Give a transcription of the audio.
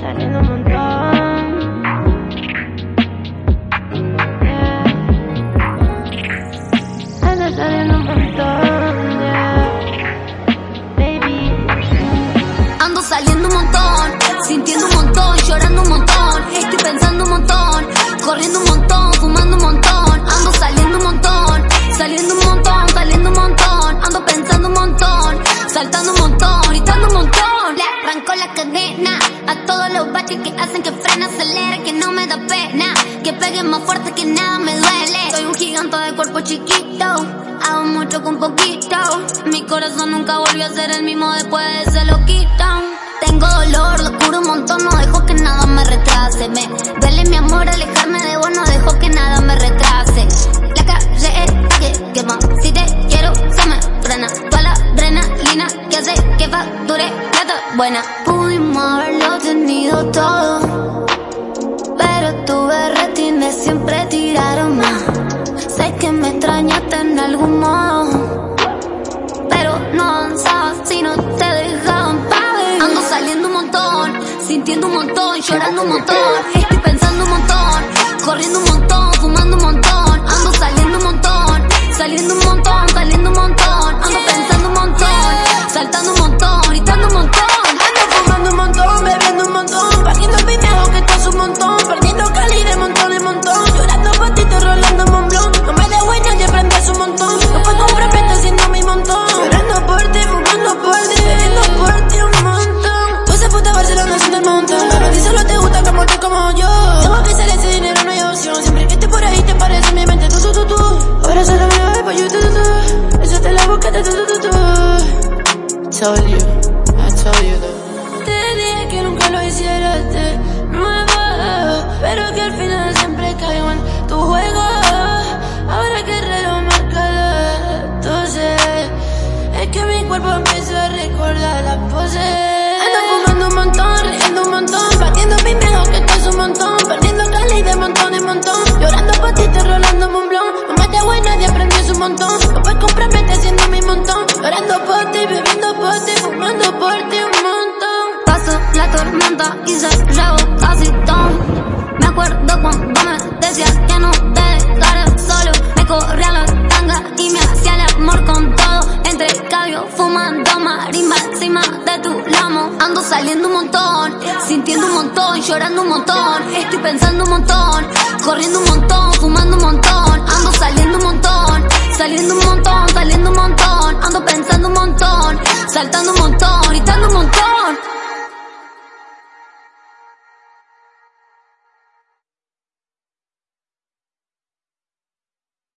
saliendo un montón. Yeah. Ando saliendo un montón. Baby. Ando saliendo un montón, sintiendo un montón, llorando un montón, estoy pensando un montón, corriendo un montón, fumando un montón, ando saliendo un montón, saliendo un montón, saliendo un montón, ando pensando un montón, saltando un montón, gritando un montón. Le arrancó la cadena a todos los baches que hacen que frena, acelera, que no me da pena, que pegue más fuerte que nada me duele. Soy un gigante de cuerpo chiquito, hago mucho con poquito, mi corazón nunca volvió a ser el mismo después de ese loquito. Tengo dolor, lo curo un montón, no dejo que nada me retrase. Me duele mi amor, alejarme de vos, no dejo que nada me retrase. La calle es que quema, si te quiero se me frena. Toda la adrenalina que hace que facture plata buena. Pudimos sintiendo un montón, llorando un montón, estoy pensando un montón, Told you, I told you that. Te dije que nunca lo hicieras de nuevo, pero que al final siempre caigo en tu juego. Ahora que el reloj marca las 12, es que mi cuerpo empieza a recordar las poses. Ando fumando un montón, riendo un montón, batiendo mi miedo que esto es un montón, perdiendo cali de montón en montón, llorando por ti, te rolando un blon. No me da buena, nadie aprendió un montón, y se llegó casi todo. Me acuerdo cuando me decías que no te solo. Me corría la tanga y me hacía el amor con todo. Entre cabio, fumando marimba encima de tu lamo. Ando saliendo un montón, sintiendo un montón, llorando un montón. Estoy pensando un montón, corriendo un montón, fumando un montón. Ando saliendo un montón, saliendo un montón.